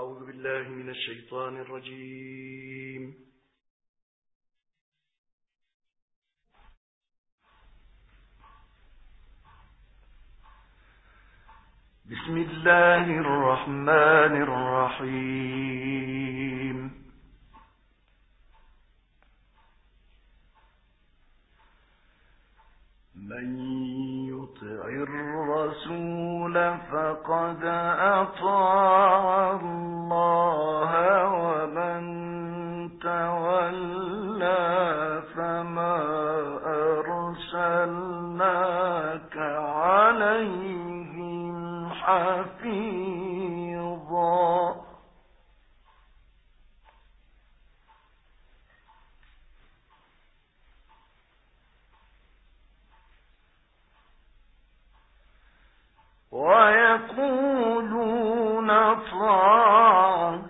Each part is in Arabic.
أعوذ بالله من الشيطان الرجيم. بسم الله الرحمن الرحيم. من الرسول فقد أطاع الله ويقولون طاعة.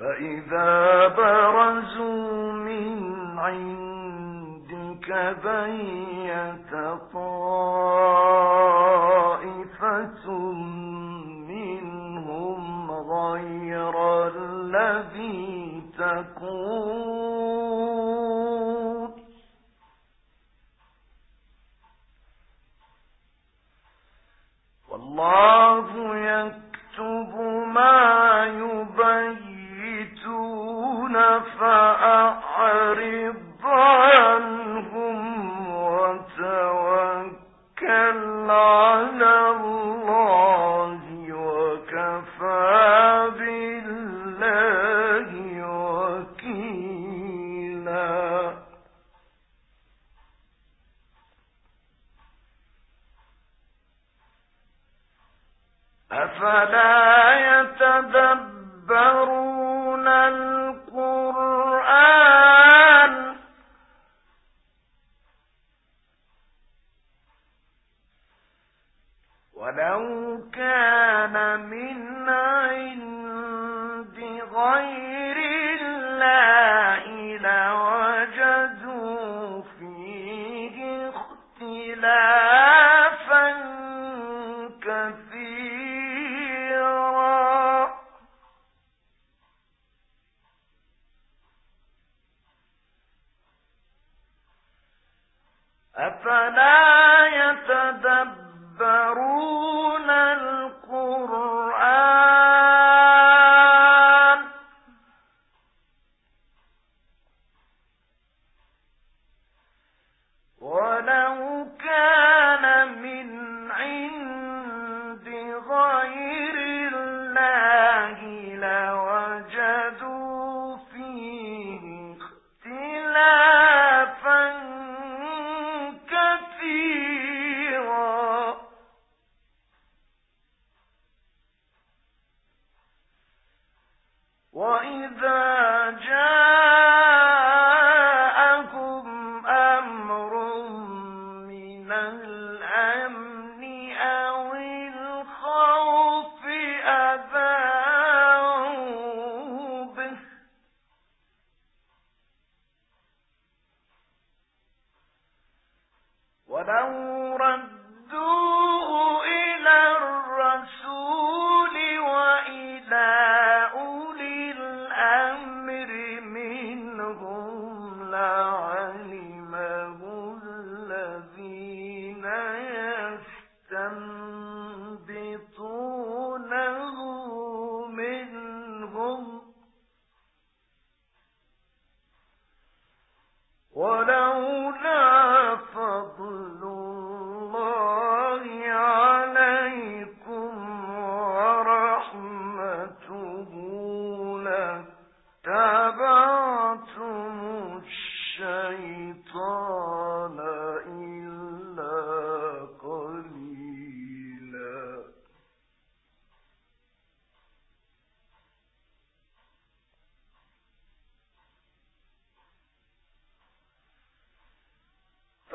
فإذا برزوا من عندك بيت طائفة منهم غير الذي تكون ولو كان من عند غير الله لوجدوا فيه اختلافا كثيرا. أفلا يتدبرون القرآن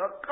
Look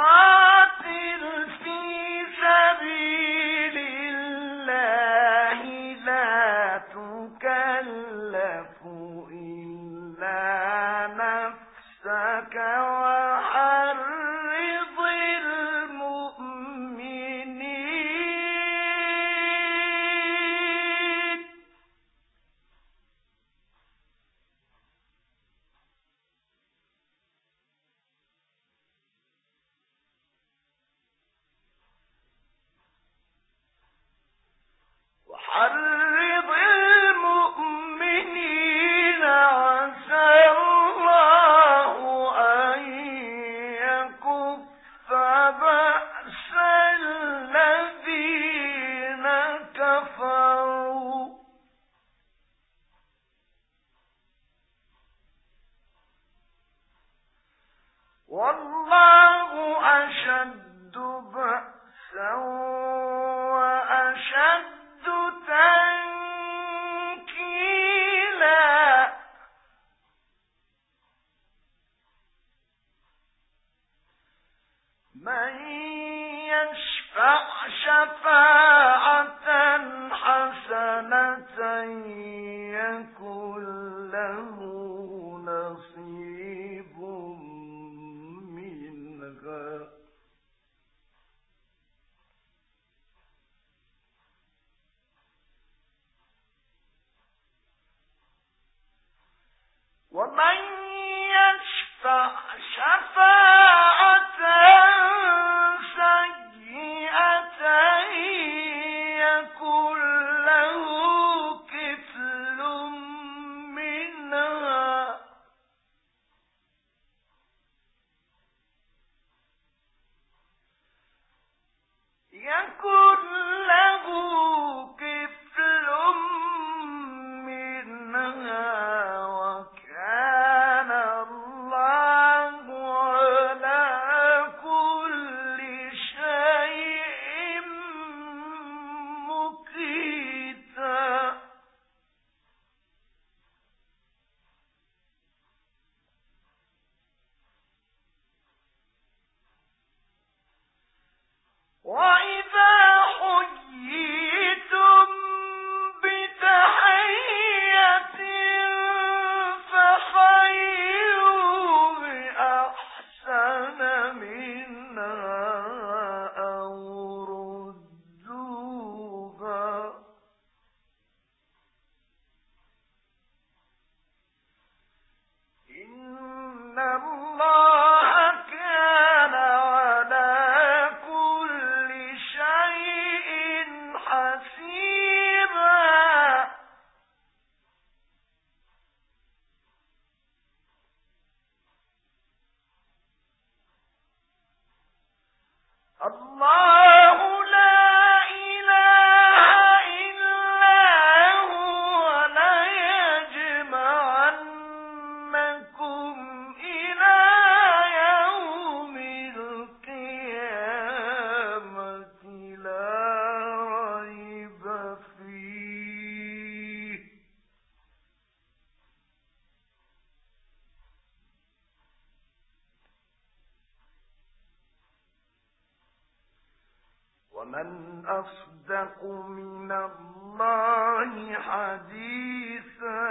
حديثا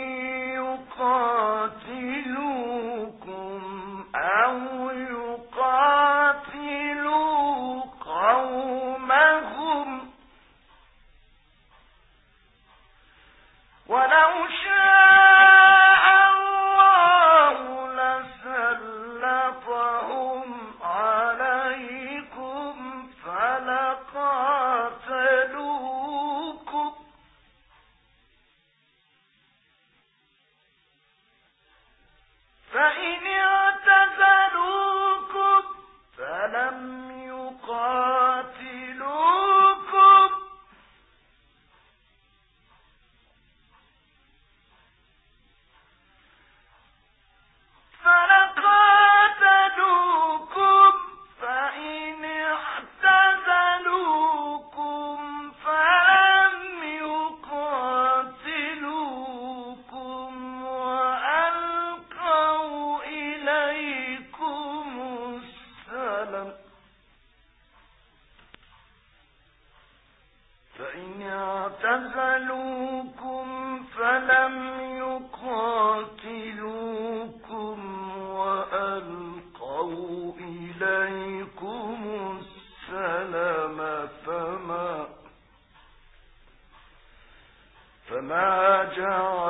صدق الله العظيم